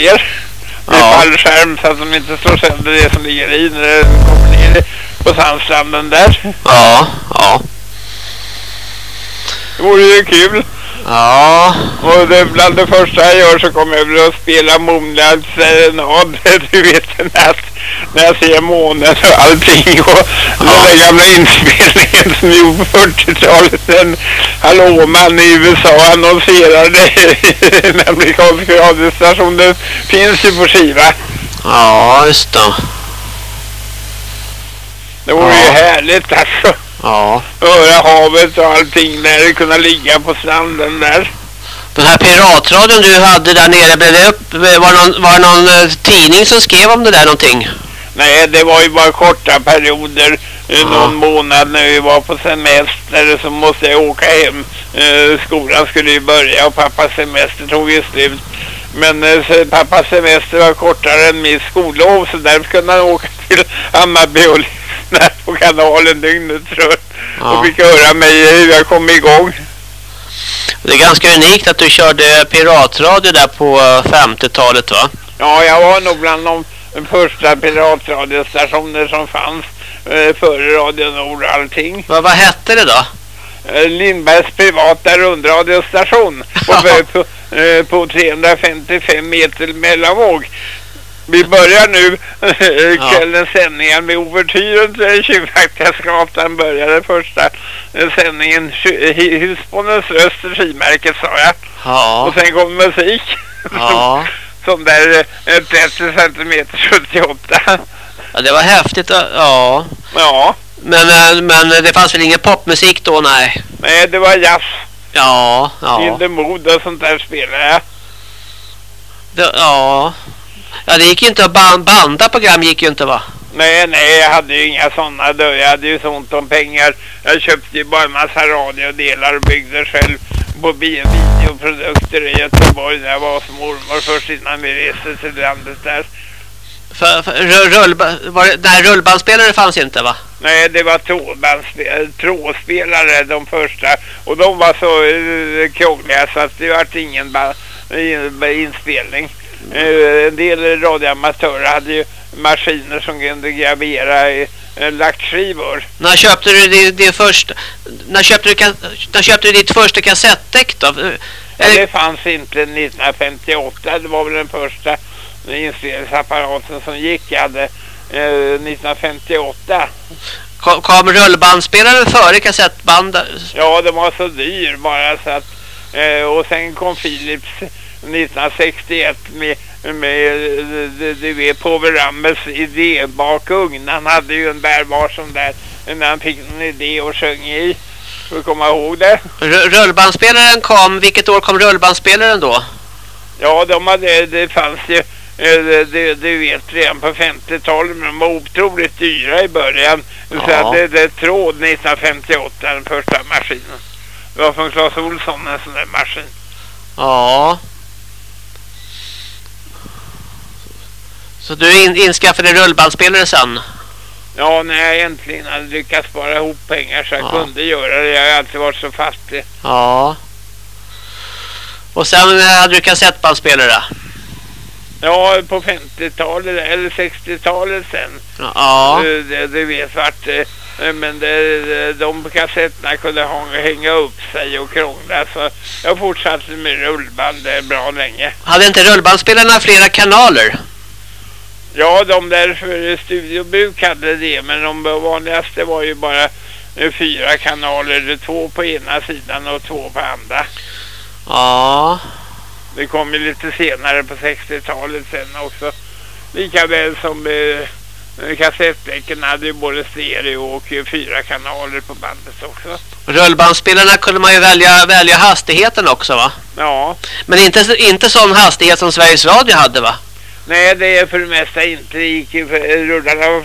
ner med Ja. fallskärm så att de inte slår sönder det som ligger i när det kommer ner på sandstranden där. Ja, ja. Det vore ju kul. Ja, Och det, bland det första jag gör så kommer jag väl att spela Månlands serenad. Du vet den här när jag ser månen och allting och den där gamla inspelningen som gjorde på 40-talet. En hallåman i USA annonserade en amerikansk radiostation. Den finns ju på skiva. ja just det. Det vore ju Ja. härligt alltså. Ja. Höra havet och allting där. Kunna ligga på stranden där. Den här piratradion du hade där nere, blev det upp, var det någon, var det någon eh, tidning som skrev om det där någonting? Nej, det var ju bara korta perioder. eh, Ja. Någon månad när vi var på semester så måste jag åka hem. Eh, skolan skulle ju börja och pappas semester tog ju slut. Men pappas semester var kortare än min skollov så därför kunde han åka till Hammarby och lyssna på kanalen dygnet runt. Ja. Och fick höra mig hur jag kom igång. Det är ganska unikt att du körde piratradio där på eh, 50-talet va? Ja, jag var nog bland de första piratradiostationer som fanns eh, före Radio Nord och allting. Va, vad hette det då? Eh, Lindbergs privata rundradiostation på, på, eh, på 355 meter mellanvåg. Vi börjar nu eh, kvällens sändningar med ouvertyren till Tjuvjaktarskatan började första eh, sändningen Hi- Husbondens röst regimärket sa jag. Ja. Och sen kom musik. Ja. Som där eh, 30 centimeter 78. ja, det var häftigt. eh, Ja. Ja, Men, eh, men det fanns väl ingen popmusik då? Nej. nej det var jazz. Ja. Ja. Ja. Mood och sånt där spelade jag. Det, ja. Ja, det gick ju inte att ban banda program gick ju inte va? Nej, nej, jag hade ju inga sådana då. Jag hade ju så ont om pengar. Jag köpte ju bara en massa radiodelar och byggde själv på videoprodukter i Göteborg när jag var hos mormor först innan vi reste till landet där. För, för, ru- rullba, var det, nej, rullbandspelare fanns inte va? Nej, det var trådbandspe- trådspelare de första. Och de var så uh, krångliga så att det vart ingen in, inspelning. Eh, en del radioamatörer hade ju maskiner som kunde gravera uh, lackskivor. När köpte du din, din första... När köpte du, när köpte du ditt första kassettdäck då? Ja, Eller, det fanns inte 1958. Det var väl den första inspelningsapparaten som gick. Jag hade eh, 1958. kom, kom rullbandspelaren före kassettband? Ja, det var så dyr bara så att... Eh, och sen kom Philips 1961 med, med du- vet, Povel Ramels idébakugn. Han hade ju en bärbar sån där när han fick en idé och sjöng i. Får komma ihåg det? Ru- Rullbandspelaren kom, vilket år kom rullbandspelaren då? Ja, de hade, det fanns ju, eh, det, det, vet redan på 50-talet, men de var otroligt dyra i början. Så Ja. att det, det tråd 1958, den första maskinen. Det var från Clas Ohlson, en sån där maskin. Ja. Så du in, inskaffade rullbandspelare sen? Ja, när jag äntligen hade lyckats spara ihop pengar så jag Ja. kunde göra det. Jag har alltid varit så fattig. Ja. Och sen eh, hade du kassettbandspelare? Ja, på 50-talet eller 60-talet sen. Ja. Det, det vet vart. eh, Men det, de kassetterna kunde hänga upp sig och krångla. Så jag fortsatte med rullband bra länge. Hade inte rullbandspelarna flera kanaler? Ja, de där för studiobuk hade det. Men de vanligaste var ju bara eh, fyra kanaler. Två på ena sidan och två på andra. Ja. Det kom ju lite senare på 60-talet sen också. Lika väl som eh, kassettdäcken hade ju både stereo och eh, fyra kanaler på bandet också. Rullbandspelarna kunde man ju välja, välja hastigheten också va? Ja, Men inte, inte sån hastighet som Sveriges Radio hade va? Nej det är för det mesta inte. Det gick ju för rullarna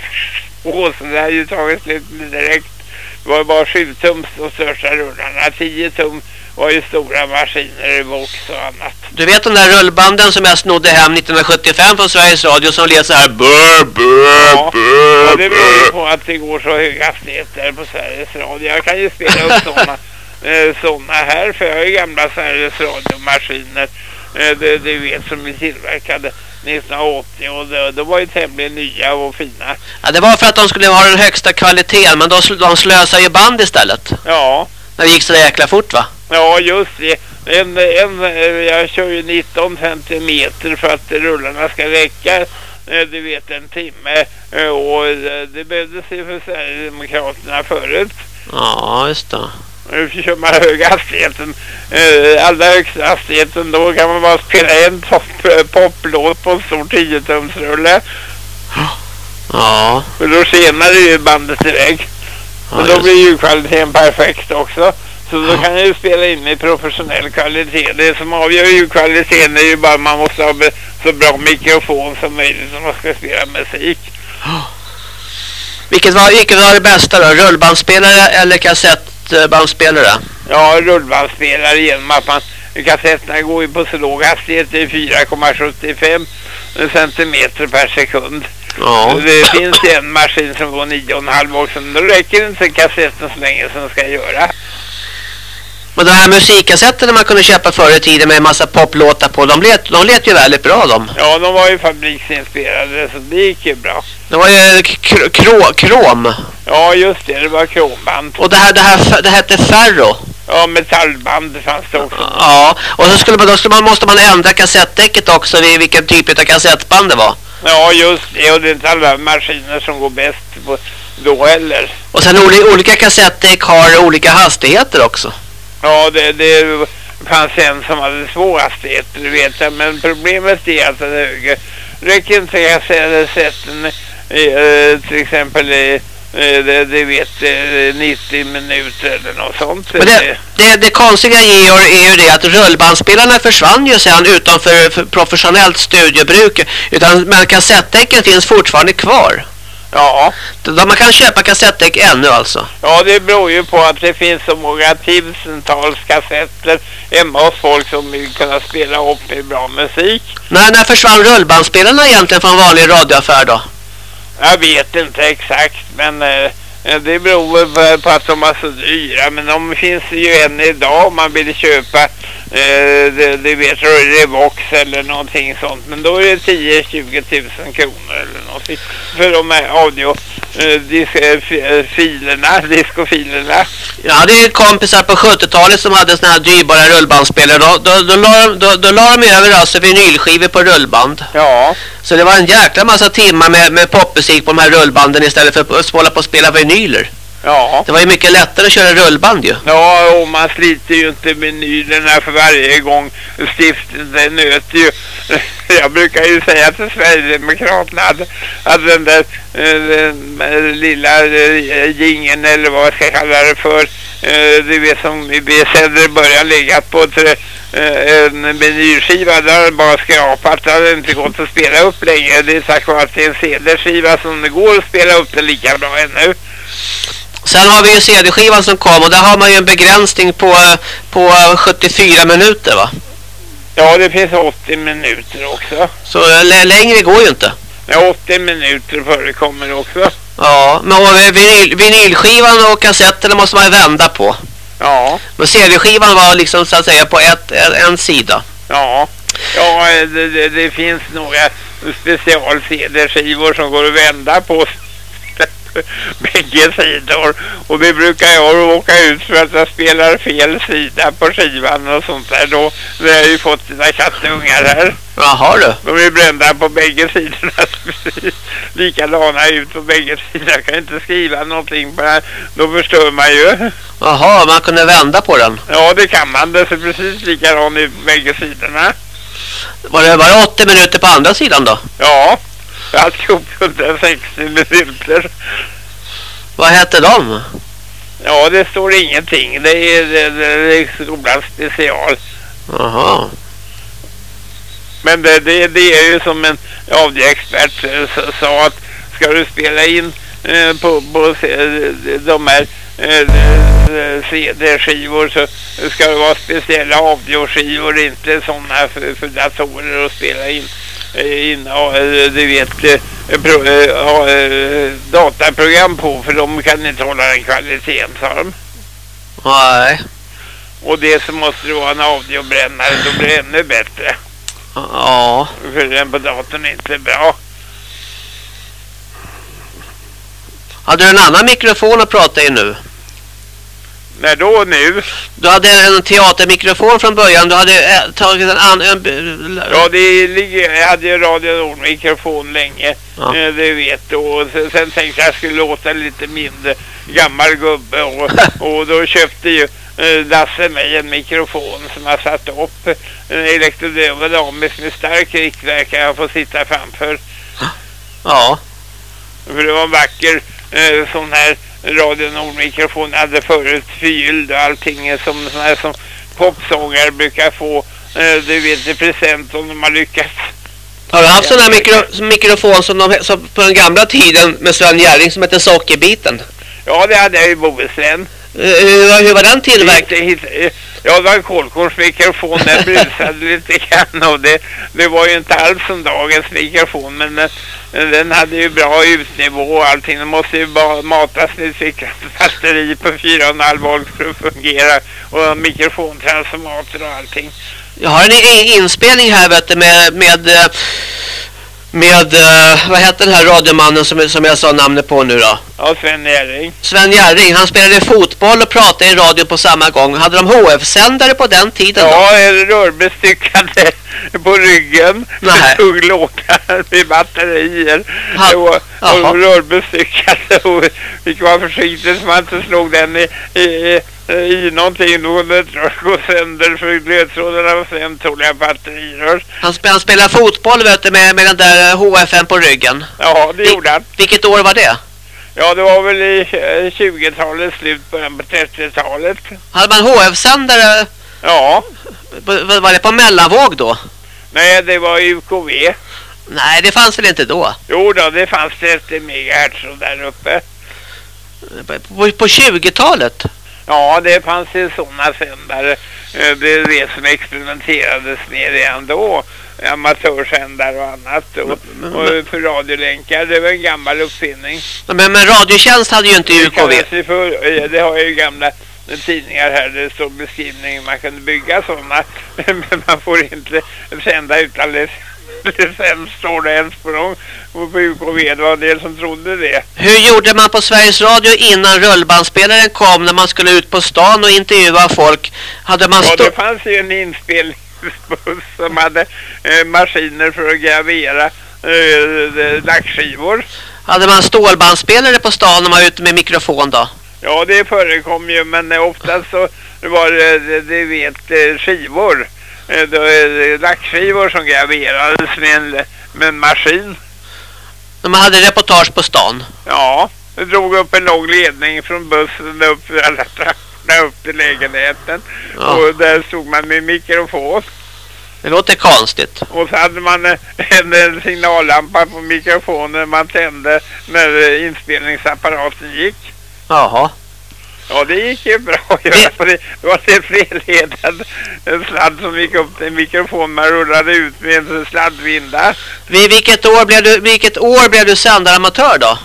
så det hade ju tagit slut direkt. Det var bara 7 tums de största rullarna. 10 tum var ju stora maskiner i Vox och annat. Du vet de där rullbanden som jag snodde hem 1975 från Sveriges Radio som lät så här bör, bör, Ja, bör, Ja, det beror ju på att det går så hög hastighet där på Sveriges Radio. Jag kan ju spela upp sådana eh, såna här för jag har ju gamla Sveriges radiomaskiner eh, det, det vet som vi tillverkade 1980 och det, det var ju tämligen nya och fina. Ja, det var för att de skulle ha den högsta kvaliteten men de, de slösar ju band istället. Ja. När det gick så jäkla fort va? Ja, just det. En, en, eh, jag kör ju 19 centimeter för att rullarna ska räcka eh, du vet en timme eh, och det behövdes ju för Sverigedemokraterna förut. Ja, just det. Nu kör man höga hastigheten, allra högsta hastigheten, då kan man bara spela en poplåt på en stor 10-tumsrulle. Ja. Och då senare ju bandet iväg. Ja, och då blir ljudkvaliteten perfekt också. Så då kan jag ju spela in i professionell kvalitet. Det som avgör ljudkvaliteten är ju bara att man måste ha så bra mikrofon som möjligt om man ska spela musik. Vilket var, vilket var det bästa då? Rullbandspelare eller kassettbandspelare? Ja, rullbandspelare genom att man kassetterna går ju på så låg hastighet, det är 4,75 centimeter per sekund. Ja. Det finns en maskin som går 9,5 också, men då räcker inte kassetten så länge som den ska göra. Men de här musikkassetterna man kunde köpa förr i tiden med en massa poplåtar på, de let, de let ju väldigt bra de. Ja, de var ju fabriksinspirerade så det gick ju bra. Det var ju kr krom. Ja, just det, det var kromband. Och det här, det här det hette Ferro. Ja, metallband fanns det också. Ja, och så skulle man, då skulle man, måste man ändra kassettdäcket också vid vilken typ av kassettband det var. Ja, just det. Och det är inte alla maskiner som går bäst på då heller. Och sen olika kassettdäck har olika hastigheter också. Ja, det, det fanns en som hade två du vet jag. Men problemet är att den höger räcker inte kassetten eh, till exempel i Eh, det, det vet eh, 90 minuter eller något sånt. Men det, det, det konstiga Georg är ju det att rullbandspelarna försvann ju sedan utanför professionellt studiebruk. Utan, men kassettdäcken finns fortfarande kvar. Ja. Man kan köpa kassettdäck ännu alltså. Ja, det beror ju på att det finns så många tusentals kassetter hemma hos folk som vill kunna spela upp i bra musik. När, när försvann rullbandspelarna egentligen från vanlig radioaffär då? Jag vet inte exakt men eh, det beror på att de är så dyra. Men de finns ju än idag om man vill köpa eh, det, det vet Revox eller någonting sånt. Men då är det 10-20 tusen kronor eller någonting för de här audio eh, eh, filerna, diskofilerna. Jag hade kompisar på 70-talet som hade såna här dyrbara rullbandspelare. Då, då, då, la, då, då la de över alltså vinylskivor på rullband. Ja. Så det var en jäkla massa timmar med, med popmusik på de här rullbanden istället för att hålla på och spela vinyler. Ja. Det var ju mycket lättare att köra rullband ju. Ja, och man sliter ju inte vinylerna för varje gång stiften det nöter ju. Jag brukar ju säga till Sverigedemokraterna att, att den där den, den lilla gingen eller vad jag ska kalla det för du vet som i B-sänder börjar ligga på ett en vinylskiva där har bara skrapat. Det hade inte gått att spela upp längre. Det är tack vare att det är en CD-skiva som det går att spela upp det lika bra ännu. Sen har vi ju CD-skivan som kom och där har man ju en begränsning på, på 74 minuter va? Ja, det finns 80 minuter också. Så längre går ju inte. Ja, 80 minuter förekommer också. Ja, men vinyl, vinylskivan och kassetterna måste man ju vända på. Ja. Men CD-skivan var liksom så att säga på ett, en sida. Ja, ja det, det, det finns några special CD-skivor som går att vända på bägge sidor. Och det brukar jag råka ut för att jag spelar fel sida på skivan och sånt där. Då har jag ju fått dina kattungar här. Jaha du. De är brända på bägge sidorna. Likadana ut på bägge sidor. Jag kan inte skriva någonting på det här. Då förstör man ju. Jaha, man kunde vända på den. Ja, det kan man. Det ser precis likadant ut på bägge sidorna. Var det bara 80 minuter på andra sidan då? Ja. Alltihop 160 minuter. Vad hette de? Ja, det står ingenting. Det är, det, det är skolans special. Jaha. Men det, det, det är ju som en audioexpert sa att ska du spela in eh, på, på de här eh, CD-skivor så ska det vara speciella audioskivor, inte sådana för, för datorer att spela in. Eh, in eh, du vet eh, pro, ha dataprogram på för de kan inte hålla den kvaliteten sa de. Nej. Och det så måste det vara en audiobrännare då blir det ännu bättre. Ja. För den på datorn är inte bra. Hade du en annan mikrofon att prata i nu? När då nu? Du hade en teatermikrofon från början. Du hade eh, tagit en annan... Ja, det ligger, jag hade ju Radio Nord-mikrofon länge. Ja. Eh, Det vet du. Och sen, sen tänkte jag att jag skulle låta lite mindre gammal gubbe. Och, och då köpte ju eh, Lasse mig en mikrofon som jag satt upp. En elektrodynamisk med stark riktverkan jag får sitta framför. Ja. För det var en vacker eh, sån här Radio Nord-mikrofon. Hade förut förgylld och allting som, sån här som popsångare brukar få. Eh, du vet i present om de har lyckats. Har du haft här mikro, mikrofon som, de, som på den gamla tiden med Sven Jerring som hette Sockerbiten? Ja, det hade jag i Bohuslän. Eh, hur, hur var den tillverkad? Ja, det var en kolkornsmikrofon. Den brusade lite grann och det, det var ju inte alls som dagens mikrofon. Men eh, den hade ju bra utnivå och allting. Den måste ju bara matas med ett batteri på 4,5 volt för att fungera. Och mikrofontransformator och allting. Jag har en inspelning här vet du, med, med, eh, med eh, vad heter den här radiomannen som, som jag sa namnet på nu då? Ja, Sven Jerring. Sven Jerring, han spelade fotboll och pratade i radio på samma gång. Hade de HF-sändare på den tiden då? Ja, en rörbestyckade på ryggen. Nej. Tung låda med batterier. Ha- Och, och rörbestyckade. Och fick vara försiktig så man inte slog den i, i, i någonting. Då det gå sönder för glödtrådarna var sen troliga batterirör. Han, spe, han spelade fotboll vet du, med, med den där HFN på ryggen. Ja, det gjorde han. Vilket år var det? Ja, det var väl i eh, 20-talets slut, början på 30-talet. Hade man HF-sändare, Ja, på- var det på mellanvåg då? nej det var UKV. Nej, det fanns väl inte då? Jo då, det fanns 30 megahertz och där uppe. På, på 20-talet? Ja, det fanns ju sådana sändare. Eh, Det är det som experimenterades med redan då. Amatörsändare och annat. Och, Men- och för radiolänkar, det var en gammal uppfinning. Men, men Radiotjänst hade ju inte Det UKV. för, eh, det har jag ju gamla tidningar här, det står beskrivning, man kan bygga sådana. Men man får inte sända utan licens, står det ens på dem. Och på UKV, det var en del som trodde det. Hur gjorde man på Sveriges Radio innan rullbandspelaren kom när man skulle ut på stan och intervjua folk? Hade man Ja, det fanns ju en inspelningsbuss som hade eh, maskiner för att gravera eh, lackskivor. Hade man stålbandspelare på stan när man var ute med mikrofon då? Ja, det förekom ju, men eh, oftast så var det, det, det vet, eh, skivor. Eh, lackskivor som graverades med en, med en maskin. Man hade reportage på stan? Ja, det drog upp en lång ledning från bussen upp för alla trapporna upp till lägenheten. Ja. Och där stod man med mikrofon. Det låter konstigt. Och så hade man eh, en, en signallampa på mikrofonen man tände när eh, inspelningsapparaten gick. Jaha. Ja, det gick ju bra att göra Det- det, det var en flerledad sladd som gick upp till en mikrofon man rullade ut med en sladdvinda. Vid vilket år blev du, vilket år blev du sändaramatör då?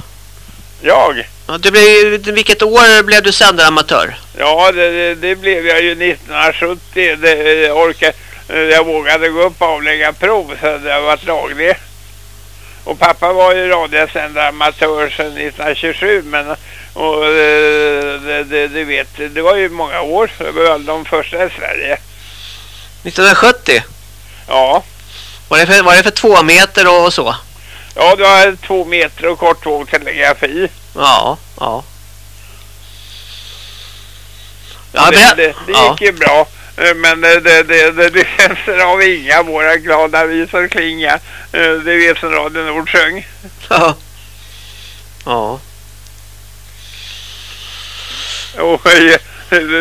Jag? Ja, Du blev, vilket år blev du sändaramatör? Ja, det, det, blev jag ju 1970. Det, jag orkade, jag vågade gå upp och avlägga prov så det har varit laglig. Och pappa var ju radiosändaramatör sedan 1927 men och, eh, det, det, det vet det var ju många år. Det var de första i Sverige. 1970? Ja. Var det för, var det för två meter och, och så? Ja, det var två meter och kortvåg telegrafi. Ja, ja. Ja, det, det, det ja. gick ju bra. Eh, Men det, det, det, det, det känns av inga våra glada visor klinga. Eh, Det vet som Radio Nord sjöng. Ja. Ja. Och eh,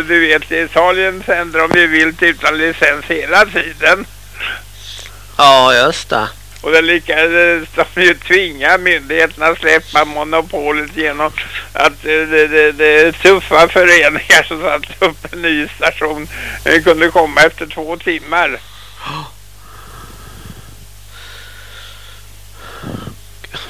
du vet, i Italien sänder de ju vilt utan licens hela tiden. Ja, just det. Och det lyckades de ju tvinga myndigheterna att släppa monopolet genom att eh, det, det, det tuffa föreningar som satte upp en ny station kunde komma efter två timmar.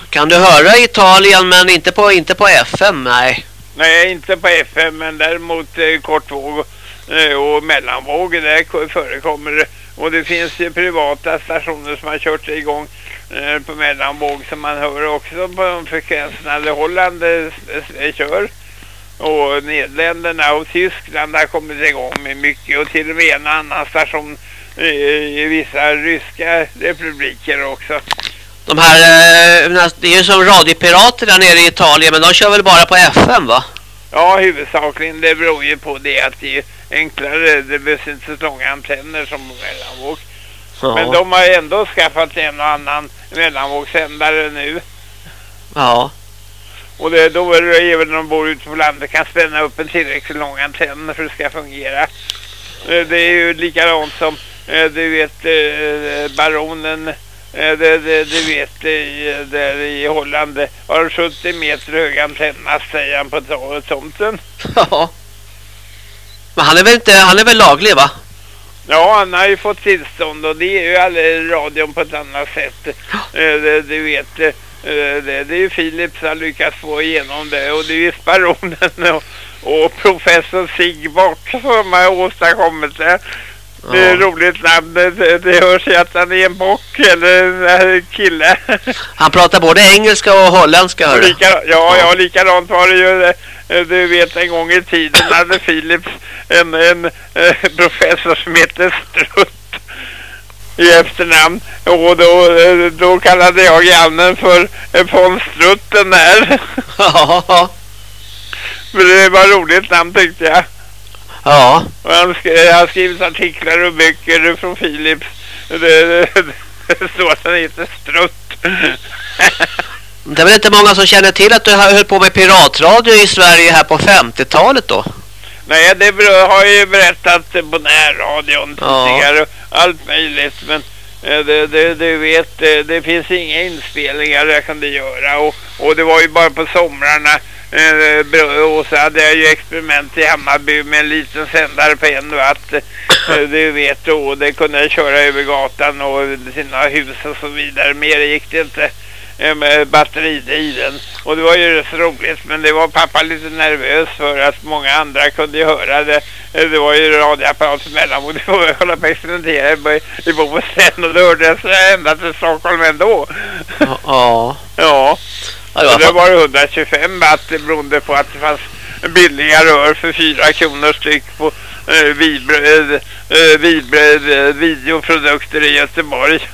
Kan du höra Italien men inte på, inte på FM? Nej. Nej, inte på FM men däremot eh, kortvåg eh, och mellanvåg. Där förekommer det Och det finns ju privata stationer som har kört igång eh, på mellanvåg som man hör också på de frekvenserna. Det Holland eh, eh, kör. Och Nederländerna och Tyskland har kommit igång med mycket. Och till och med en annan station eh, i vissa ryska republiker också. De här, eh, det är ju som radiopirater där nere i Italien men de kör väl bara på FM va? Ja, huvudsakligen. Det beror ju på det att det är enklare. Det behövs inte så långa antenner som mellanvåg. Ja. Men de har ändå skaffat en och annan mellanvågsändare nu. Ja. Och det, då är det även när de bor ute på landet kan spänna upp en tillräckligt lång antenn för att det ska fungera. Eh, det är ju likadant som eh, du vet baronen det, det, det vet i, där i Holland har 70 meter hög antenna säger han på tomten. Ja. Men han är väl inte, han är väl laglig va? Ja, han har ju fått tillstånd och det är ju aldrig radion på ett annat sätt. Det, du vet, det, det är ju Philips som har lyckats få igenom det och det är ju Sparonen och, och professor Sigbort som har åstadkommit det. Det är roligt namn. Det, det hörs ju att han är en bock eller en kille. Han pratar både engelska och holländska. Och lika, ja, ja, likadant var det ju. Eh, du vet en gång i tiden hade Philips en, en, eh, professor som heter Strutt i efternamn. Och då, eh, då kallade jag grannen för von Strutten där. Ja. Men det var roligt namn tyckte jag. Ja. Och han skrev, har skrivit artiklar och böcker från Philips. Det, det, det står att han heter Strutt. det är väl inte många som känner till att du höll på med piratradio i Sverige här på 50-talet då? Nej, det har jag ju berättat på närradion tidigare ja. allt möjligt. Men eh, det, det, du vet, det, det, finns inga inspelningar jag kunde göra. Och, och det var ju bara på somrarna Eh, och så hade jag ju experiment i Hammarby med en liten sändare på en watt. Eh, du vet, och det kunde jag köra över gatan och sina hus och så vidare. Mer gick det inte eh, med batteridriden. Och det var ju så roligt, men det var pappa lite nervös för att många andra kunde ju höra det. Det var ju radioapparat emellan och det var hålla på att experimentera i, Bohuslän och det hördes ända till Stockholm ändå. Ja. ja. Ja, det var 125 watt beroende på att det fanns billiga rör för 4 kronor styck på eh, vidbred, eh, vidbred, eh, videoprodukter i Göteborg.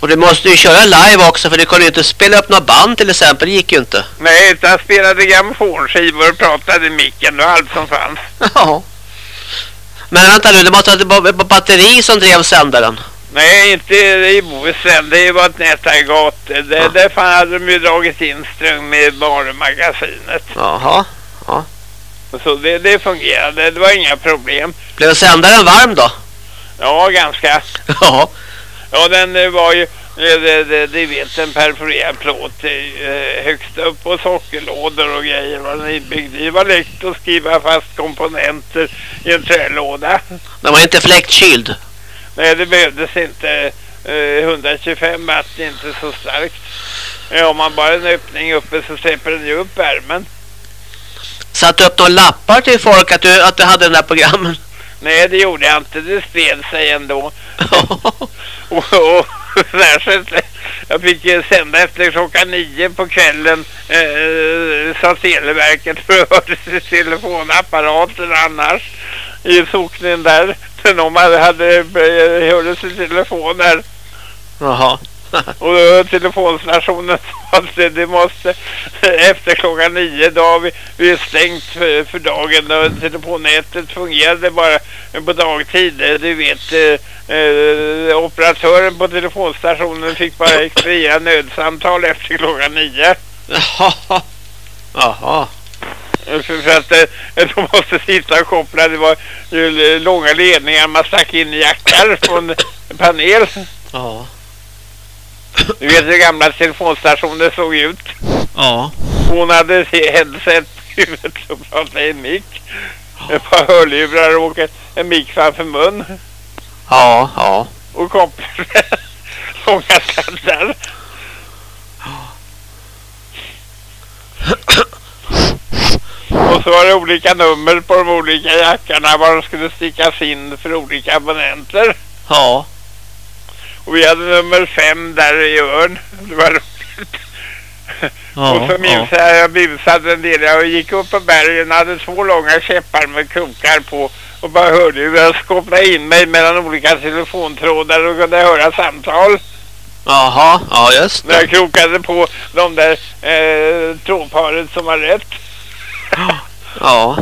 Och du måste ju köra live också för du kunde ju inte spela upp några band till exempel, det gick ju inte. Nej, utan spelade grammofonskivor och pratade i micken och allt som fanns. Ja. Men vänta nu, det måste ha batteri som drev sändaren. Nej, inte i Bohuslän. Det var ett nätaggregat. Det, ja. Därför hade de ju dragit in ström med varumagasinet. Jaha. Ja. Så det, det fungerade. Det var inga problem. Blev sändaren varm då? Ja, ganska. Ja. Ja, den var ju... Det, det, det vet en perforerad plåt eh, högst upp på sockerlådor och grejer var den inbyggd Det var lätt att skriva fast komponenter i en trälåda. Den var inte fläktkyld? Nej, det behövdes inte. Eh, 125 watt är inte så starkt. Eh, om man bara en öppning uppe så släpper den ju upp värmen. Satt du upp några lappar till folk att du, att du hade den där programmen? Nej, det gjorde jag inte. Det spred sig ändå. och, och särskilt, jag fick ju sända efter klockan nio på kvällen eh, sa Televerket för att höra telefonapparaten annars i socknen där om man hade eh, hörde sin telefon där. Jaha. och då, telefonstationen sa att det måste efter klockan nio då har vi, vi är stängt för, för dagen och telefonnätet fungerade bara på dagtid. Du vet eh, eh, operatören på telefonstationen fick bara expediera nödsamtal efter klockan nio. Jaha. Jaha. För, för att eh, de måste sitta och koppla. Det var ju långa ledningar man stack in i jackar från en panel. Ja. Du vet hur gamla telefonstationer såg ut. Ja. Hon hade headset huvudet och pratade i en mick. Ett par hörlurar och en mick framför mun. Ja, ja. Och kopplade långa sladdar. Och så var det olika nummer på de olika jackarna var de skulle stickas in för olika abonnenter. Ja. Och vi hade nummer fem där i Örn. Det var roligt. Ja, och så minns ja. jag, jag busade en del. Jag gick upp på bergen, hade två långa käppar med krokar på. Och bara hörde hur jag skopplade in mig mellan olika telefontrådar och kunde höra samtal. Jaha, ja just När jag det. krokade på de där eh, trådparet som var rätt. Ja.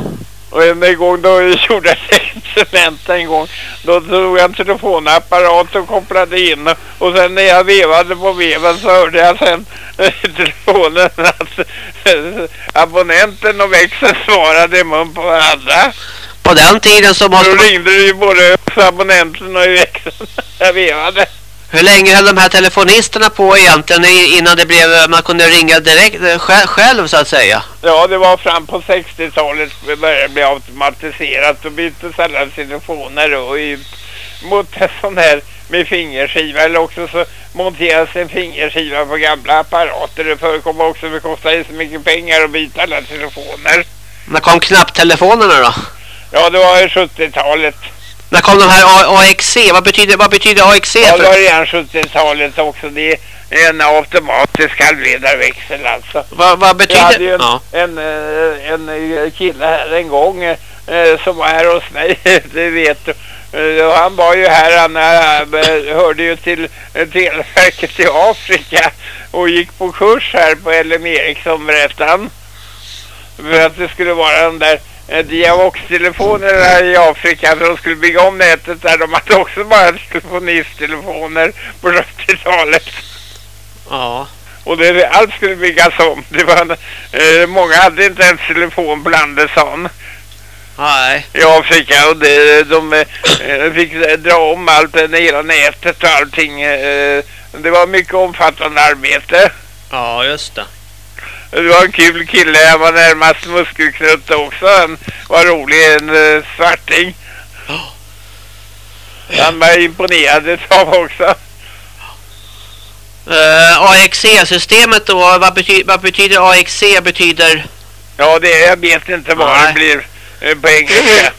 Och en gång då gjorde jag experiment en gång. Då tog jag en telefonapparat och kopplade in. Och sen när jag vevade på veven så hörde jag sen telefonen att abonnenten och växeln svarade i mun på varandra. På den tiden så måste Då ringde det ju både abonnenten och växeln. Jag vevade. Hur länge höll de här telefonisterna på egentligen innan det blev... Man kunde ringa direkt eh, själv, så att säga? Ja, det var fram på 60-talet det började bli automatiserat och byttes alla telefoner och i, mot en sån här med fingerskiva eller också så monteras en fingerskiva på gamla apparater. Det förekommer också, det kostar ju så mycket pengar att byta alla telefoner. När kom knapptelefonerna då? Ja, det var ju 70-talet. När kom de här A- AXC? Vad betyder, vad betyder AXC? Ja, det var redan 70-talet också. Det är en automatisk halvledarväxel alltså. Vad, vad Jag betyder... hade ju en, Ja. en, eh, en, eh, kille här en gång eh, som var här hos mig, det vet du. Och Han var ju här, han eh, hörde ju till eh, Televerket i Afrika och gick på kurs här på LM Ericsson berättade han. För att det skulle vara den där eh, Diavox-telefonerna i Afrika för de skulle bygga om nätet där. De hade också bara telefonisttelefoner på 70-talet. ja. Och det, allt skulle byggas om. Det var, eh, många hade inte ens telefon på han, Nej. i Afrika. Och det, de eh, fick dra om allt, det hela nätet och allting. Eh, det var mycket omfattande arbete. Ja, just det. Det var en kul kille, han var närmast muskelknutte också. Han var rolig, en eh, svarting. Han var imponerad av också. Uh, AXC-systemet då, vad, bety vad betyder AXC? Betyder... Ja, det, jag vet inte vad Nej. det blir eh, på engelska.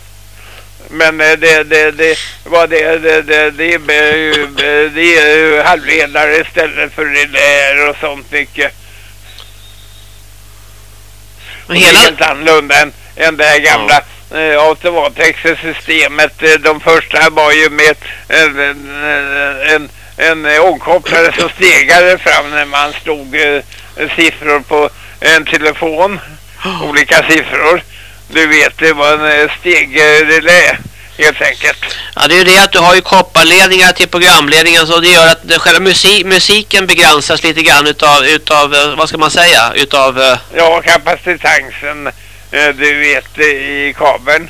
Men eh, det, det, det, vad det, det, det, det, är, eh, det är ju halvledare istället för reläer och sånt mycket. Hela... helt annorlunda än, än det här gamla eh, automatväxelsystemet. Eh, de första var ju med en, en, en, en eh, omkopplare som stegade fram när man stod eh, siffror på en telefon. Olika siffror. Du vet, det var en eh, stegrelä helt enkelt. Ja, det är ju det att du har ju kopparledningar till programledningen så det gör att själva musik, musiken begränsas lite grann utav, utav, eh, vad ska man säga, utav... eh, Ja, kapacitansen, eh, du vet, i kabeln.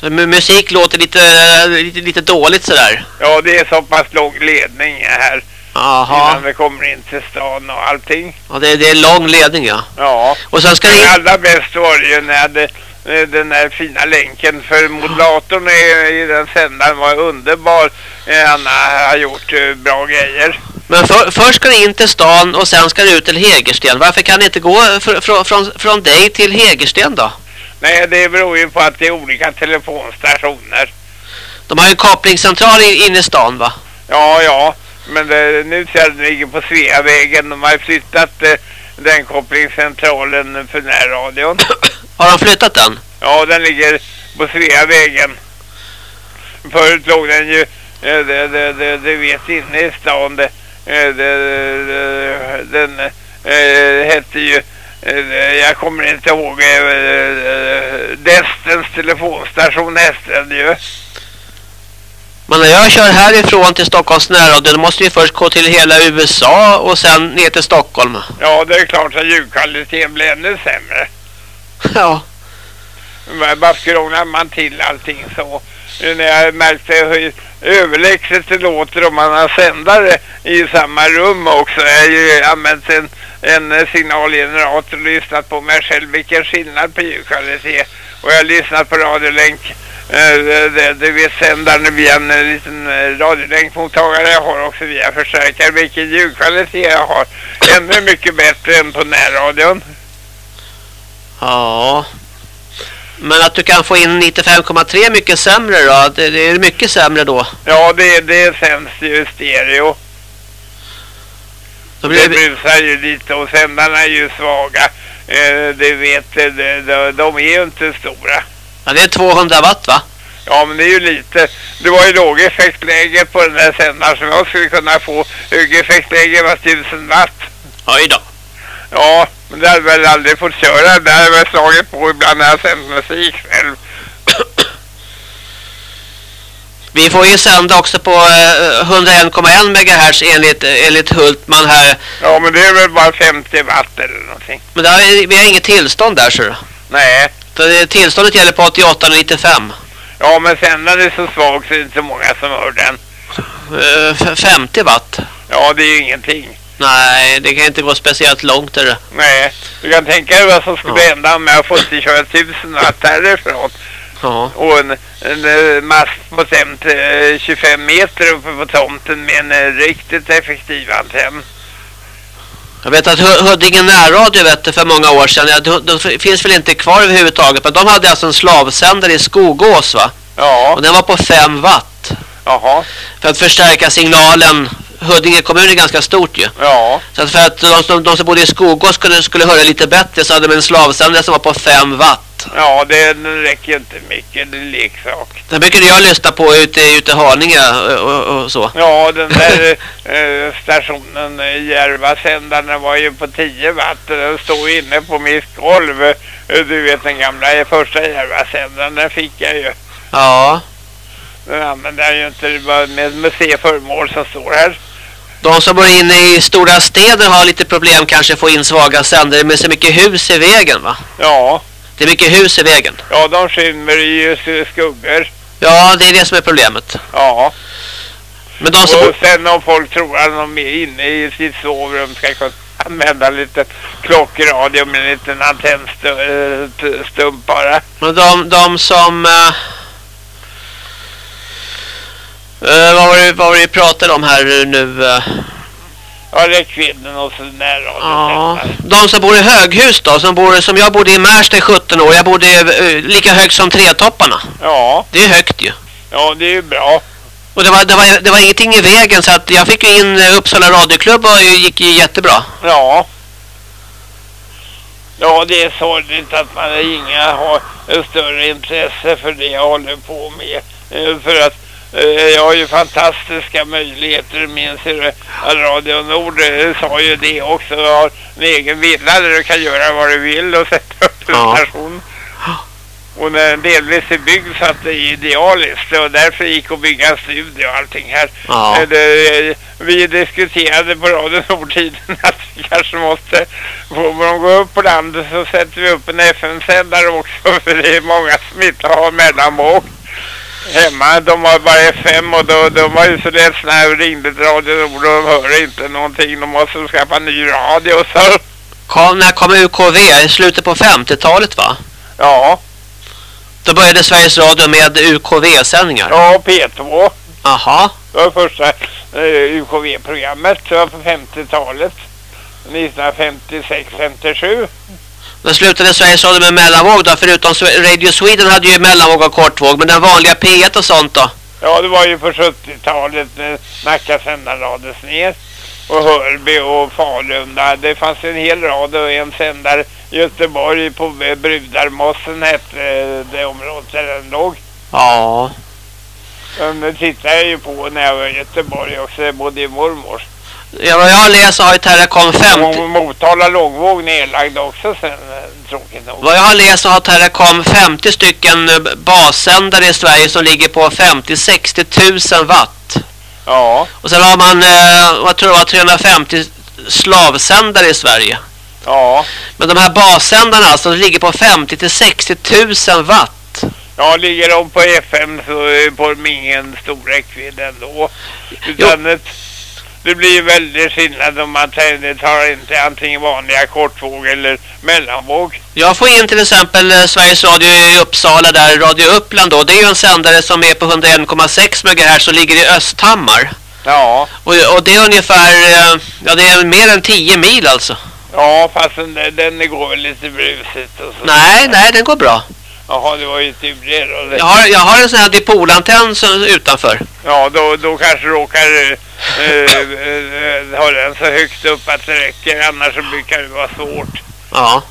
mu- musik låter lite, lite, lite dåligt sådär. Ja, det är så pass lång ledning här Jaha. innan vi kommer in till stan och allting. Ja, det, det är lång ledning ja. Ja. Och sen ska det allra bäst var det ju när det, den här fina länken för modulatorn i, i den sändaren var underbar. Eh, Han har gjort eh, bra grejer. Men för, först ska det in till stan och sen ska det ut till Hägersten. Varför kan det inte gå fr, fr, från, från dig till Hägersten då? Nej, det beror ju på att det är olika telefonstationer. De har ju en kopplingscentral in, inne i stan va? Ja, ja. Men det, nu ser jag den ligger på Sveavägen. De har flyttat eh, den kopplingscentralen för närradion. Har de flyttat den? Ja, den ligger på Sveavägen. Förut låg den ju, eh, det, det, det, det vet inne i stan. Det, eh, det, det, den eh, hette ju, jag kommer inte ihåg, Destens telefonstation hette den ju. Men när jag kör härifrån till Stockholms närradio då måste vi först gå till hela USA och sen ner till Stockholm. Ja, det är klart att ljudkvaliteten blir ännu sämre. Ja. Bara skrånglar man till allting så. När jag märkte hur överlägset det låter om man har sändare i samma rum också. Jag har ju använt en, en signalgenerator och lyssnat på mig själv. Vilken skillnad på ljudkvalitet. Och jag har lyssnat på radiolänk. Eh, det, det, vet sändaren via en eh, liten eh, radiolänkmottagare. Jag har också via förstärkare. Vilken ljudkvalitet jag har. Ännu mycket bättre än på närradion. Ja. Men att du kan få in 95,3 mycket sämre då? Det, det är mycket sämre då? Ja, det, det sämst ju stereo. Då blir det... brusar ju lite och sändarna är ju svaga. Eh, det vet de, de, de är ju inte stora. Ja, det är 200 watt va? Ja, men det är ju lite. Det var ju lågeffektläge på den där sändaren som jag skulle kunna få. Högeffektläge var 1000 watt. Oj då. Ja, men det hade väl aldrig fått köra. Det hade väl slagit på ibland när jag sänt musik själv. Vi får ju sända också på eh, 101,1 MHz enligt, enligt Hultman här. Ja, men det är väl bara 50 watt eller någonting. Men där, vi har inget tillstånd där så. Nej. För det, tillståndet gäller på 88 och 95. Ja, men sändaren är så svag så det är inte så många som hör den. Eh, f- 50 watt. Ja, det är ju ingenting. Nej, det kan inte gå speciellt långt. Är det. Nej, du kan tänka dig vad som skulle Ja. hända om jag fått köra 1000 watt härifrån. Ja. Och en, en eh, mast på 50, eh, 25 meter uppe på tomten med en eh, riktigt effektiv antenn. Jag vet att Hu- Huddinge närradio vet du, för många år sedan, de finns väl inte kvar överhuvudtaget, men de hade alltså en slavsändare i Skogås va? Ja, Och den var på 5 watt. jaha, För att förstärka signalen. Huddinge kommun är ganska stort ju. ja, Så att för att de, som- de som bodde i Skogås skulle, skulle höra lite bättre så hade de en slavsändare som var på 5 watt. ja, det den räcker inte mycket, det är leksak. Den brukade jag lyssna på ute, ute i Haninge och, och, och så. Ja, den där eh, stationen Järvasändaren var ju på 10 watt. Den stod inne på mitt golv. Eh, Du vet den gamla första Järvasändaren, den fick jag ju. Ja. Den använde jag ju inte, det var med museiföremål som står här. De som bor inne i stora städer har lite problem kanske få in svaga sändare med så mycket hus i vägen va? Ja, Det är mycket hus i vägen. ja de skymmer s- skuggor. Ja, det är det som är problemet. Ja, Men de som och sen om folk tror att de är inne i sitt sovrum ska kunna använda lite klockradio med en liten antennstump bara. Men de, de som... eh, eh, vad, var det, vad var det vi pratade om här nu? eh? Ja, räckvidden och så närradio. ja, de som bor i höghus då, som, bor, som jag bodde i Märsta i 17 år. Jag bodde eh, lika högt som Tretopparna. Ja, Det är högt ju. ja, det är ju bra. Och det var, det, var, det var ingenting i vägen så att jag fick ju in Uppsala radioklubb och det gick ju jättebra. Ja. Ja, det är sorgligt att man inga har större intresse för det jag håller på med. För att jag har ju fantastiska möjligheter, minns du att Radio Nord eh, sa ju det också. Du har en egen villa där du kan göra vad du vill och sätta upp en Ja. station. Och när den delvis är byggd så att det är idealiskt och därför gick att bygga en studio och allting här. Ja. Eh, det, vi diskuterade på Radio Nordtiden att vi kanske måste, får de gå upp på landet så sätter vi upp en FM-sändare också för det är många som inte har mellanvåg hemma. De har bara FM och då, de var ju så ledsna och Radio Nord och de hör inte någonting. De måste skaffa ny radio så. Kom, när kom UKV? I slutet på 50-talet va? Ja, Då började Sveriges Radio med UKV-sändningar. ja P2. Aha. Det var första eh, UKV-programmet. Det var på 50-talet. 1956-57. Då slutade Sveriges Radio med mellanvåg då, förutom Radio Sweden hade ju mellanvåg och kortvåg. Men den vanliga P1 och sånt då? Ja, det var ju på 70-talet när Nackasändaren lades ner. Och Hörby och Falun. Där. Det fanns en hel rad och en sändare. Göteborg på eh, Brudarmossen hette eh, det området där den låg. Ja. Den tittade jag ju på när jag var i Göteborg också. Bodde i mormor. Ja, vad jag så har ju Terracom 50... Och Motala långvåg nedlagd också sen, eh, tråkigt nog. Vad jag har läst så har Terracom 50 stycken eh, bassändare i Sverige som ligger på 50-60 000 watt. Ja, Och sen har man, eh, vad tror jag, 350 slavsändare i Sverige. ja. Men de här bassändarna alltså, de ligger på 50-60 000 watt. Ja, ligger de på FM så är på ingen stor räckvidd ändå. Utan det, det blir väldigt skillnad om man tar, inte antingen vanliga kortvåg eller mellanvåg. Jag får in till exempel eh, Sveriges Radio i Uppsala där, Radio Uppland då. Det är ju en sändare som är på 101,6 MHz och ligger i Östhammar. Ja, Och, och det är ungefär, eh, ja det är mer än 10 mil alltså. ja fast den, den går väl lite brusigt och så. Nej, nej den går bra. Jaha, det var ju tur det då. Jag har, jag har en sån här dipolantenn utanför. Ja, då, då kanske råkar eh, eh, ha den så högt upp att det räcker. Annars så brukar det vara svårt. Ja.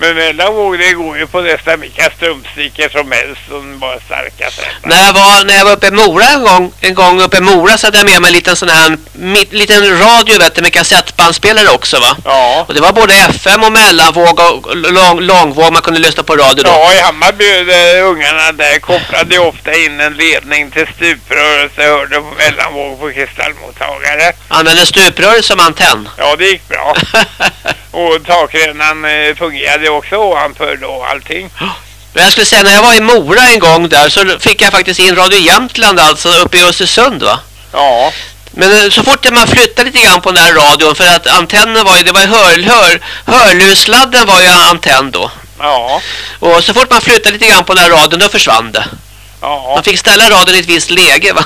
Men mellanvåg det går ju på nästan vilka strumpstickor som helst. Som bara starka sändare. När jag, var, när jag var uppe i Mora en gång, en gång uppe i Mora så hade jag med mig en liten sån här mi, liten radio vet du, med kassettbandspelare också va? Ja. Och det var både FM och mellanvåg och lång, långvåg man kunde lyssna på radio då. Ja, i Hammarby, där ungarna där kopplade ju ofta in en ledning till stuprörelse hörde på mellanvåg på kristallmottagare. Använde stuprör som antenn. Ja, det gick bra. Och takrännan eh, fungerade också ovanför då allting. Men jag skulle säga när jag var i Mora en gång där så fick jag faktiskt in Radio Jämtland alltså uppe i Östersund va? Ja, Men eh, så fort man flyttade lite grann på den här radion för att antennen var ju, det var hör, hör, hörlursladden var ju antenn då. ja, Och så fort man flyttade lite grann på den här radion då försvann det. ja. Man fick ställa radion i ett visst läge va?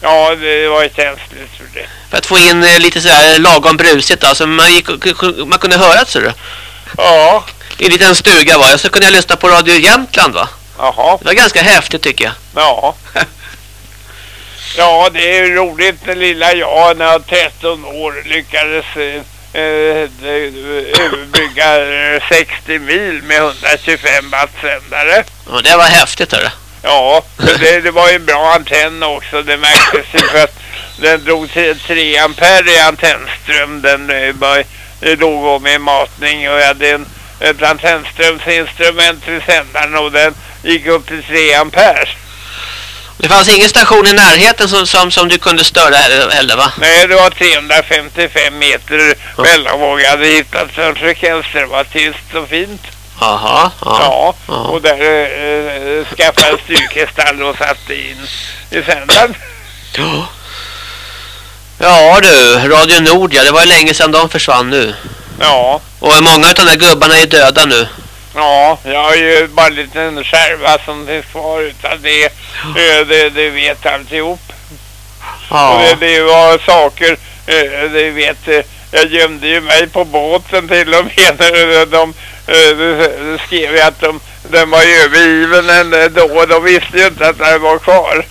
Ja, det var ju känsligt för det. För att få in eh, lite sådär lagom brusigt alltså man, gick, man kunde höra det så du. Ja, I en liten stuga var jag så kunde jag lyssna på Radio Jämtland va? jaha, Det var ganska häftigt tycker jag. ja. Ja, det är roligt när lilla jag när jag var 13 år lyckades eh, eh, överbygga eh, 60 mil med 125 wattsändare. Och det var häftigt hörru. Ja, det, det var ju en bra antenn också. Det märktes ju för att den drog till 3 ampere i antennström. Den eh, bara, låg med matning och jag hade en, ett antennströmsinstrument till sändaren och den gick upp till 3 ampere. Det fanns ingen station i närheten som, som, som du kunde störa heller, va? Nej, det var 355 meter mellanvåg. Jag hade hittat en frekvens det var tyst och fint. Jaha, ja. Ja, ja. och där eh, eh, skaffade styrkristall och satte in i sändaren. Ja. Ja du, Radio Nord ja, det var ju länge sedan de försvann nu. Ja. Och många av de där gubbarna är döda nu. Ja, jag har ju bara en liten skärva som finns kvar utan det, eh, det, det vet alltihop. Och Ja. det, det var saker, eh, det vet, jag gömde ju mig på båten till och med när de skrev ju att de, den var övergiven en då och de visste ju inte att den var kvar.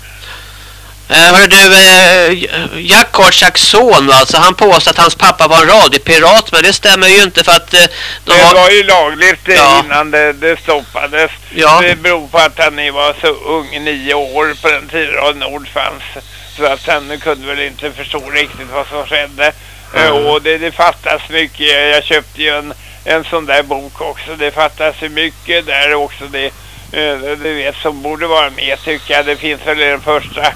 Eh, hörru du, eh, Jack Kortschaks son alltså, han påstår att hans pappa var en radiopirat men det stämmer ju inte för att eh, de Det har... var ju lagligt eh, Ja. innan det, det stoppades. Ja. Det beror på att han var så ung, nio år på den tiden Radio Nord fanns. Så att han kunde väl inte förstå riktigt vad som skedde. Eh, Mm. Och det, det fattas mycket. Jag köpte ju en, en sån där bok också. Det fattas ju mycket där också. Det, eh, du vet som borde vara med tycker jag. Det finns väl i den första.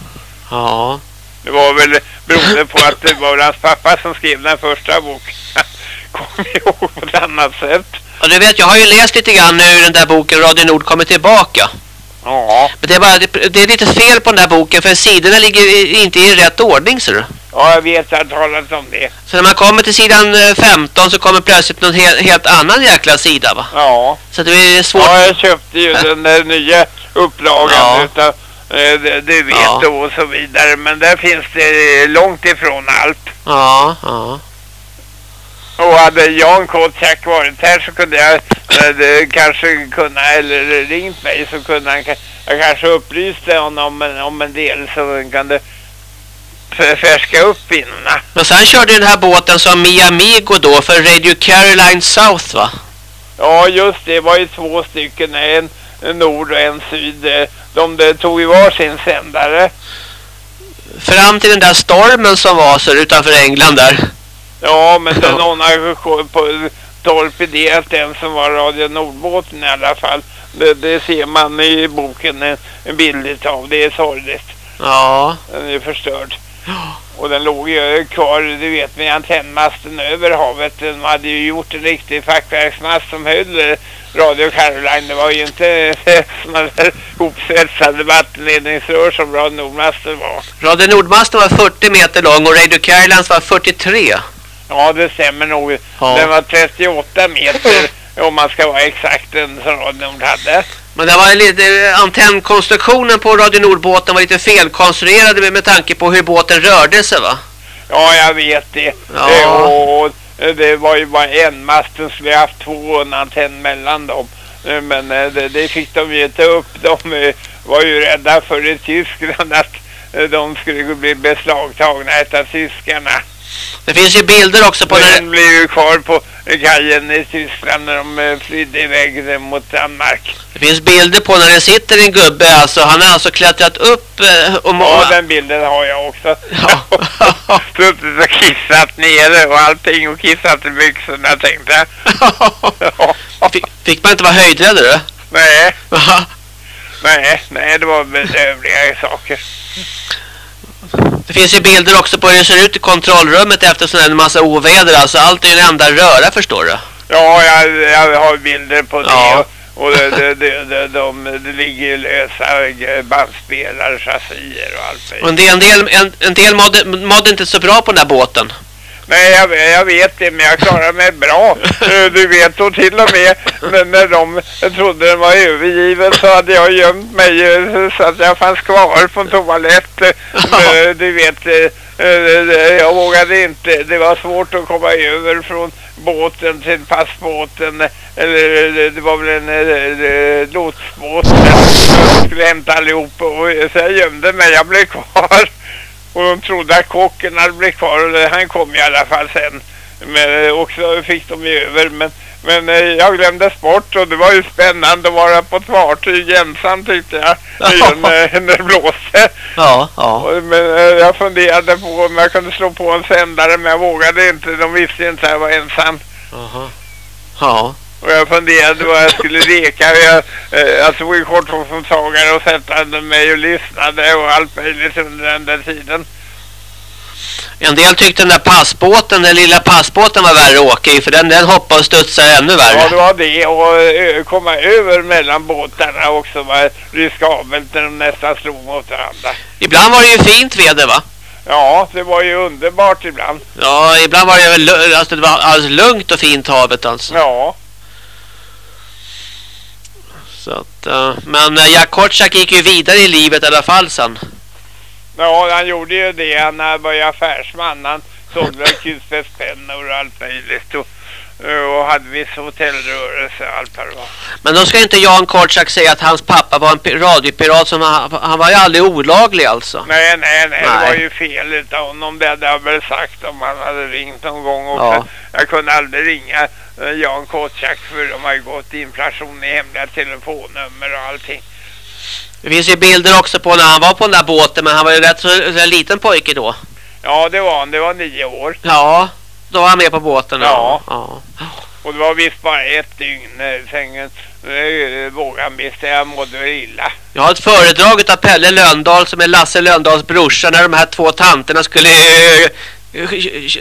Ja. Det var väl beroende på att det var hans pappa som skrev den första boken. Kom ihåg på ett annat sätt. Och du vet, jag har ju läst lite grann nu den där boken Radio Nord kommer tillbaka. Ja. Men det är, bara, det, det är lite fel på den där boken för sidorna ligger i- inte i rätt ordning ser du. Ja, jag vet, jag har talat om det. Så när man kommer till sidan eh, 15 så kommer plötsligt någon he helt annan jäkla sida va? Ja. Så det är svårt. Ja, jag köpte ju den där nya upplagan Ja. utav eh, det vet Ja. du och så vidare. Men där finns det långt ifrån allt. Ja, ja. Och hade Jan Kotjak varit här så kunde jag eh, kanske kunna, eller ringt mig så kunde han, jag kanske upplyste honom om, om en del så han kunde färska upp minnena. Men sen körde den här båten som Mi Amigo då för Radio Caroline South va? Ja, just det. var ju två stycken. En, nord och en syd. De, de tog ju var sin sändare. Fram till den där stormen som var så utanför England där. Ja, men den någon har torpederat den som var Radio Nordbåten i alla fall. Det, det ser man i boken en, en bild av. Det är sorgligt. Ja. Den är förstörd. Och den låg ju kvar, du vet, med antennmasten över havet. Den hade ju gjort en riktig fackverksmast som höll Radio Caroline. Det var ju inte sådana där hopsvetsade vattenledningsrör som Radio Nordmasten var. Radio Nordmasten var 40 meter lång och Radio Carolines var 43. Ja, det stämmer nog. Ja. Den var 38 meter om man ska vara exakt den som Radio Nord hade. Men det var lite, antennkonstruktionen på Radio Nordbåten var lite felkonstruerad med, med tanke på hur båten rörde sig va? Ja, jag vet det. Ja. Eh, och eh, det var ju bara en mast. Den skulle ha haft två en antenn mellan dem. Eh, Men eh, det, det fick de ju inte upp. De eh, var ju rädda för i Tyskland att eh, de skulle bli beslagtagna av tyskarna. Det finns ju bilder också på när... Den blev ju kvar på kajen i Tyskland när de eh, flydde iväg mot Danmark. Det finns bilder på när det sitter en gubbe alltså. Han har alltså klättrat upp eh, och... Ja, den bilden har jag också. Ja. Suttit och kissat nere och allting och kissat i byxorna tänkte jag. Ja. Fick, man inte vara höjdrädd du? Nej, Jaha. nej, nej, det var bedrövliga saker. Det finns ju bilder också på hur det ser ut i kontrollrummet efter sån här massa oväder. Alltså allt är en enda röra förstår du. Ja, jag, jag har bilder på det. Ja. Och, och det, det, det, det, de, det ligger ju lösa bandspelare, chassier och allt Och möjligt. en del, en del, en, en del mådde, mådde inte så bra på den där båten. Nej, jag, jag vet det, men jag klarar mig bra. Eh, Du vet, och till och med när, när de trodde den var övergiven så hade jag gömt mig eh, så att jag fanns kvar på en toalett. Eh, Du vet, jag vågade inte. Det var svårt att komma över från båten till passbåten. Eller det var väl en eh, lotsbåt. Jag skulle hämta allihop och så jag gömde mig. Jag blev kvar. Och de trodde att kocken hade blivit kvar och han kom i alla fall sen. Men eh, också fick de ju över. Men, men eh, jag glömdes bort och det var ju spännande att vara på ett fartyg ensam tyckte jag. Eh, när det blåste. Ja, ja. Och, men eh, jag funderade på om jag kunde slå på en sändare men jag vågade inte. De visste inte att jag var ensam. Aha. Ja. Och jag funderade vad jag skulle leka. Jag, eh, jag såg en kortfilmsmottagare och sättade mig och lyssnade och allt möjligt under den där tiden. En del tyckte den där passbåten, den lilla passbåten var värre att åka i. För den, den hoppade och studsade ännu Ja, värre. det var det. Och ö, komma över mellan båtarna också var riskabelt när de nästan slog mot varandra. Ibland var det ju fint väder va? Ja, det var ju underbart ibland. Ja, ibland var det väl alltså, det var alldeles lugnt och fint havet alltså. Ja, Så att, eh, men uh, Jack Kortsak gick ju vidare i livet i alla fall sen. ja han gjorde ju det. Han var ju affärsman. Han sålde kulspetspennor och allt möjligt. Och, och hade viss hotellrörelse allt vad det var. Men då ska inte Jan Kortsak säga att hans pappa var en pi- radiopirat som han, han var ju aldrig olaglig alltså. Nej, nej, nej, det Nej. var ju fel utav honom. Det hade jag väl sagt om han hade ringt någon gång också. Ja. Jag kunde aldrig ringa eh, Jan Kotschak för de har ju gått inflation i hemliga telefonnummer och allting. Det finns ju bilder också på när han var på den där båten men han var ju rätt så, så liten pojke då. Ja, det var han. Det var nio år. Ja, då var han med på båten. Ja. ja. Och det var visst bara ett dygn. Sen eh, vågade han visst. Jag mådde illa. Jag har ett föredrag av Pelle Löndahl som är Lasse Löndahls brorsa när de här två tanterna skulle eh,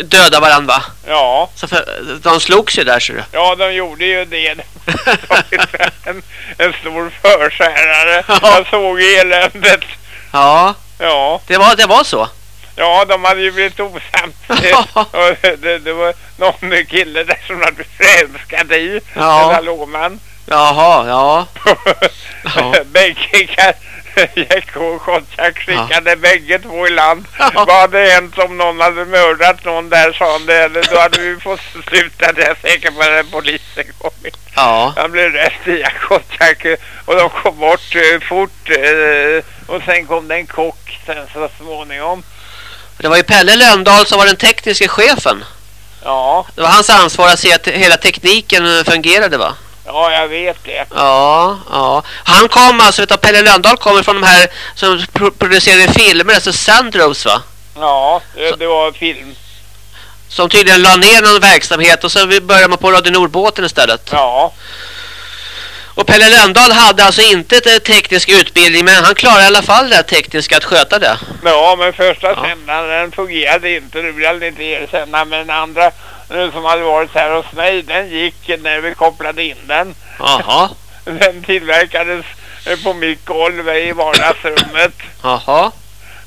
döda varandra va? Ja, Så för, de slogs ju där så du. ja de gjorde ju det. En, en stor förskärare. Ja. Jag såg eländet. Ja, Ja. det var, det var så. Ja, de hade ju blivit osams. och det, det var någon kille där som hade blivit förälskad i Ja. den där låman. Jaha, ja. Ja. bägge kan, Jack och Kontsak skickade bägge två i land. Ja. Vad hade hänt om någon hade mördat någon där sa han det. Eller då hade vi fått sluta det. Jag är säker på att polisen kommit. Ja. Han blev rätt i Jack Kontsak och de kom bort eh, fort. Eh, och sen kom det en kock sen så småningom. Det var ju Pelle Löndahl som var den tekniska chefen. Ja, Det var hans ansvar att se att hela tekniken fungerade va? ja jag vet det. Ja, ja. Han kom alltså, vet du, Pelle Löndahl kommer från de här som pro producerade filmer, alltså Sandros va? Ja, det, det var film. Som tydligen la ner någon verksamhet och så började man på Radio Nordbåten istället. Ja, Och Pelle Löndahl hade alltså inte ett teknisk utbildning men han klarade i alla fall det tekniska att sköta det. ja men första Ja. sändaren den fungerade inte. Det vill jag inte erkänna. Men den andra eh, som hade varit här hos mig, den gick när vi kopplade in den. Jaha, Den tillverkades eh, på mitt golv i vardagsrummet. jaha.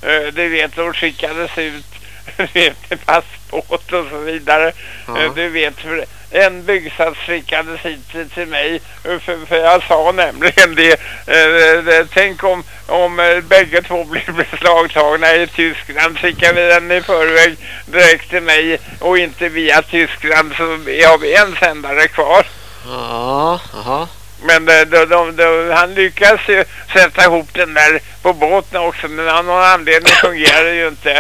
Eh, Du vet, de skickades ut du vet, passbåt och så vidare. Eh, Du vet, för en byggsats skickades hit till- mig. För, för jag sa nämligen det. eh, eh det- Tänk om, om eh, bägge två blir beslagtagna i Tyskland. Skickar vi den i förväg direkt till mig och inte via Tyskland så har vi en sändare kvar. Ja, aha. Men eh, de, de, de, han lyckas ju sätta ihop den där på båten också. Men av någon anledning fungerar det ju inte.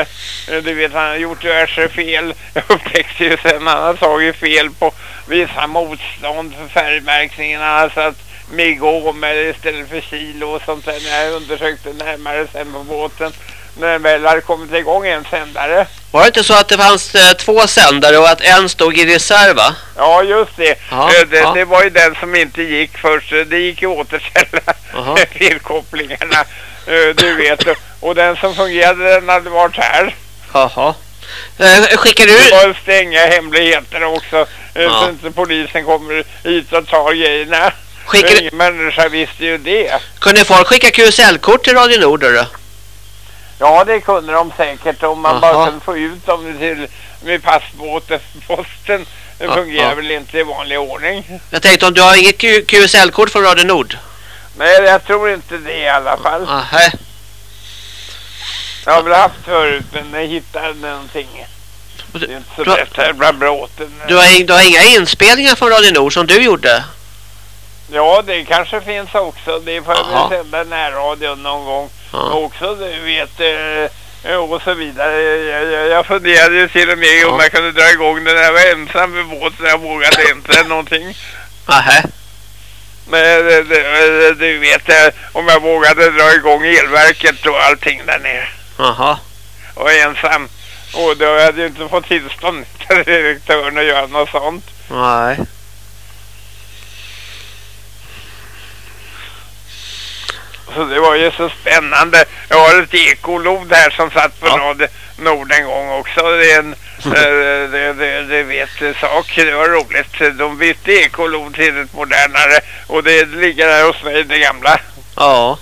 Eh, du vet, han har gjort diverse fel. Jag upptäckte ju sen han har tagit fel på vissa motstånd för färgmärkningen. Han har satt alltså migomer istället för kilo och sånt där. När jag undersökte närmare sen på båten när den väl hade kommit igång en sändare. Var det inte så att det fanns eh, två sändare och att en stod i reserv va? Ja, just det. Ja, Eh, det, ja. det var ju den som inte gick först. Det gick ju återställa Jaha. felkopplingarna. Eh, du vet. Och den som fungerade den hade varit här. Jaha. Eh, skickar Det du... var ju stänga hemligheter också. eh, Ja. Så inte polisen kommer hit och tar grejerna. Skickar, Ingen människa visste ju det. kunde folk skicka QSL-kort till Radio Nord då? Ja, det kunde de säkert om man Jaha. bara kunde få ut dem till med passbåten. Posten det Ja, fungerar ja. väl inte i vanlig ordning. Jag tänkte om du har inget QSL-kort från Radio Nord? Nej, jag tror inte det i alla fall. Aha. Jag har väl haft förut, men jag hittade någonting. Det är inte så Du- lätt här bland bråten. Du har, du har inga inspelningar från Radio Nord som du gjorde? Ja, det kanske finns också. Det får jag Jaha. väl sända närradion någon gång. Ja. Också, du vet, eh, och så vidare. Jag, jag, jag funderade ju till och med om Ja. jag kunde dra igång den. Jag var ensam vid båten. Jag vågade inte någonting. Aha. Men det, det, du vet, eh, om jag vågade dra igång elverket och allting där nere. Jaha. Och ensam. Och då hade jag inte fått tillstånd till direktören att göra något sånt. Nej. Så det var ju så spännande. Jag har ett ekolod här som satt på Ja. Radio Nord en gång också. Det är en, eh, det, det, det vet sak. Det var roligt. De bytte ekolod till ett modernare. Och det ligger här hos mig, det gamla. Ja.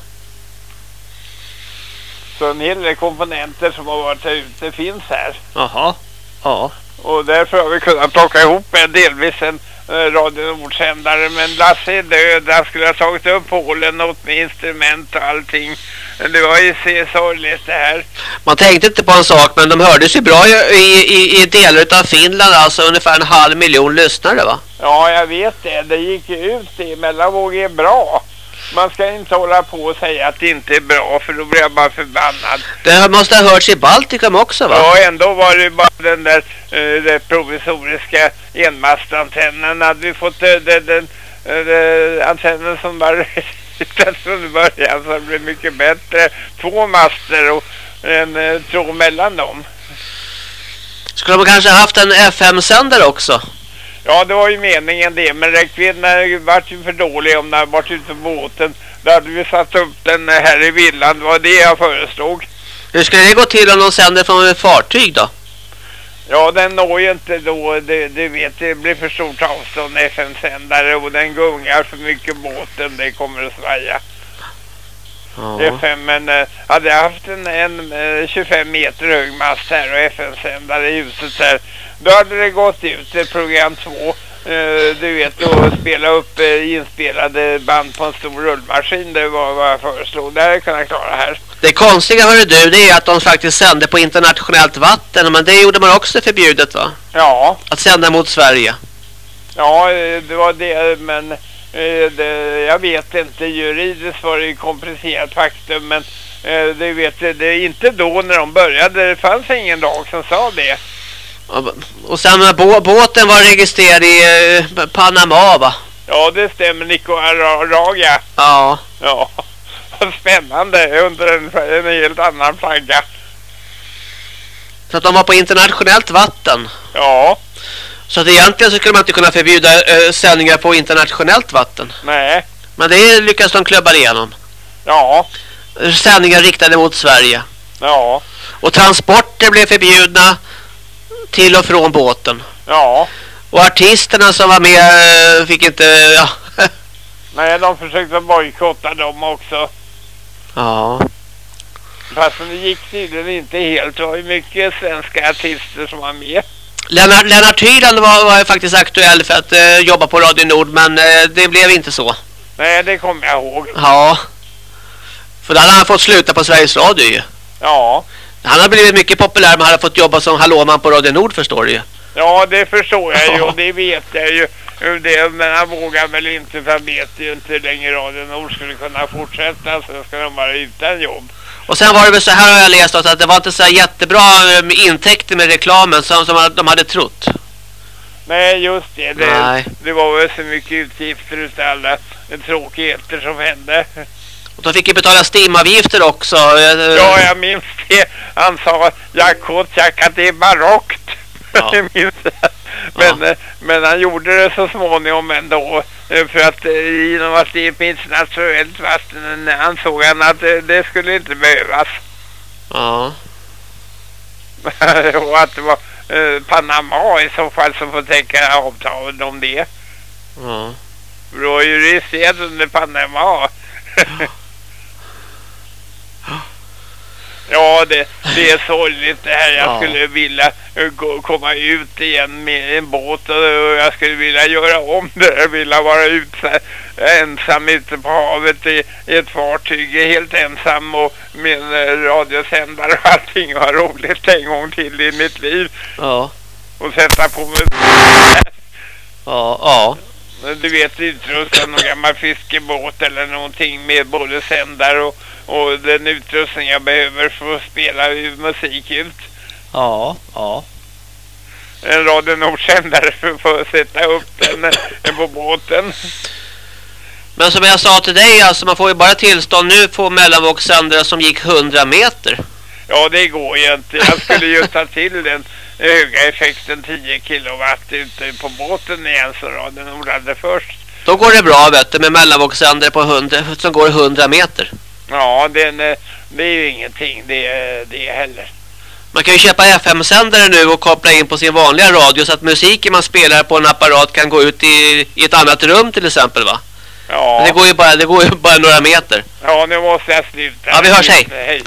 Så en hel del komponenter som har varit här ute finns här. Jaha. Ja. Och därför har vi kunnat plocka ihop en delvis en Radio Nord-sändare. Men Lasse är död. Han skulle ha tagit upp hålen, något med instrument och allting. Det var ju sorgligt det här. Man tänkte inte på en sak men de hördes ju bra i, i, i delar av Finland. Alltså ungefär en halv miljon lyssnare va? Ja, jag vet det. Det gick ju ut det. Mellanvåg är bra. Man ska inte hålla på och säga att det inte är bra för då blir jag bara förbannad. Det måste ha hörts i Baltikum också va? Ja, ändå var det bara den där eh, det provisoriska enmastantennen. Hade vi fått eh, den, den, eh, den antennen som var riktad från början så det blev mycket bättre. Två master och en eh, tråd mellan dem. Skulle de kanske haft en FM-sändare också? Ja, det var ju meningen det, men räckvidden vart ju för dålig om den varit ute på båten. Då hade vi satt upp den här i villan, det var det jag föreslog. Hur skulle det gå till om de sänder från ett fartyg då? Ja, den når ju inte då, det, det vet det blir för stort avstånd FM-sändare och den gungar för mycket båten, det kommer att svaja. Ja. FM, men eh, hade jag haft en, en eh, 25 meter hög mast här och FM-sändare i huset här, då hade det gått ut ett program 2. Eh, du vet, och spela upp eh, inspelade band på en stor rullmaskin, det var vad jag föreslog. Det hade jag kunnat klara här. Det konstiga hörru du, det är att de faktiskt sände på internationellt vatten. Men det gjorde man också förbjudet va? Ja, Att sända mot Sverige. ja, eh, det var det, men eh, det, jag vet inte. Juridiskt var det ju komplicerat faktum, men eh, det vet det är inte då när de började. Det fanns ingen lag som sa det. Och- sen båten var registrerad i eh, Panama va? Ja, det stämmer, Nicaragua. Ja. Ja, spännande. Under en, en helt annan flagga. Så att de var på internationellt vatten. Ja, Så att egentligen så skulle man inte kunna förbjuda eh, sändningar på internationellt vatten. nej, Men det lyckas de klubba igenom. ja, Sändningar riktade mot Sverige. ja, Och transporter blev förbjudna till och från båten. ja. Och artisterna som var med eh, fick inte... Ja. Nej, de försökte bojkotta dem också. ja. Fast det gick tydligen inte helt. Det var ju mycket svenska artister som var med. Lennart, Lennart Hyland var, var faktiskt aktuell för att eh, jobba på Radio Nord men eh, det blev inte så. Nej, det kommer jag ihåg. Ja. För då hade han fått sluta på Sveriges Radio ju. Ja, Han har blivit mycket populär men han har fått jobba som hallåman på Radio Nord förstår du ju. ja det förstår jag ju och det vet jag ju. det, men han vågar väl inte för han vet ju inte hur länge Radio Nord skulle kunna fortsätta så ska de vara utan jobb. Och sen var det väl så här har jag läst också, att det var inte så jättebra eh, intäkter med reklamen som, som de hade trott. Nej, just det. Det, Nej. det var väl så mycket utgifter utav alla tråkigheter som hände. Och de fick ju betala stimavgifter också. eh, Ja, jag minns det. Han sa, Jack att det är barockt. Ja. Jag minns det. Men, eh, men han gjorde det så småningom ändå. eh, För att eh, genom att det finns nationellt vatten ansåg han att det, skulle inte behövas. Ja. och att det var eh, Panama i så fall som får täcka avtalet om det. Ja. Det var ju registrerat under Panama. Ja, det, det är sorgligt det här. Jag Ja. skulle vilja eh, gå, komma ut igen med en båt och, och jag skulle vilja göra om det. Jag vilja vara ut, här, ensam ute på havet i, i ett fartyg, helt ensam och med en radiosändare och allting. Ha roligt en gång till i mitt liv. Ja. Och sätta på mig, Ja. Ja. du vet, utrusta någon gammal fiskebåt eller någonting med både sändare och, och den utrustning jag behöver för att spela musik ut. Ja. Ja. en Radio Nord-sändare för att sätta upp den eh, på båten. Men som jag sa till dig, alltså man får ju bara tillstånd nu på mellanvågssändare som gick 100 meter. Ja, det går ju inte. Jag skulle ju ta till den höga effekten 10 kilowatt ute på båten igen så Radio Nord hade först. Då går det bra vet du med mellanvågssändare på 100, som går 100 meter. Ja, den, eh, det är ju ingenting det, det heller. Man kan ju köpa FM-sändare nu och koppla in på sin vanliga radio så att musiken man spelar på en apparat kan gå ut i, i ett annat rum till exempel va? Men det Ja, går ju bara, det går ju bara några meter. ja nu måste jag sluta. Ja, vi hörs, hej. Hej.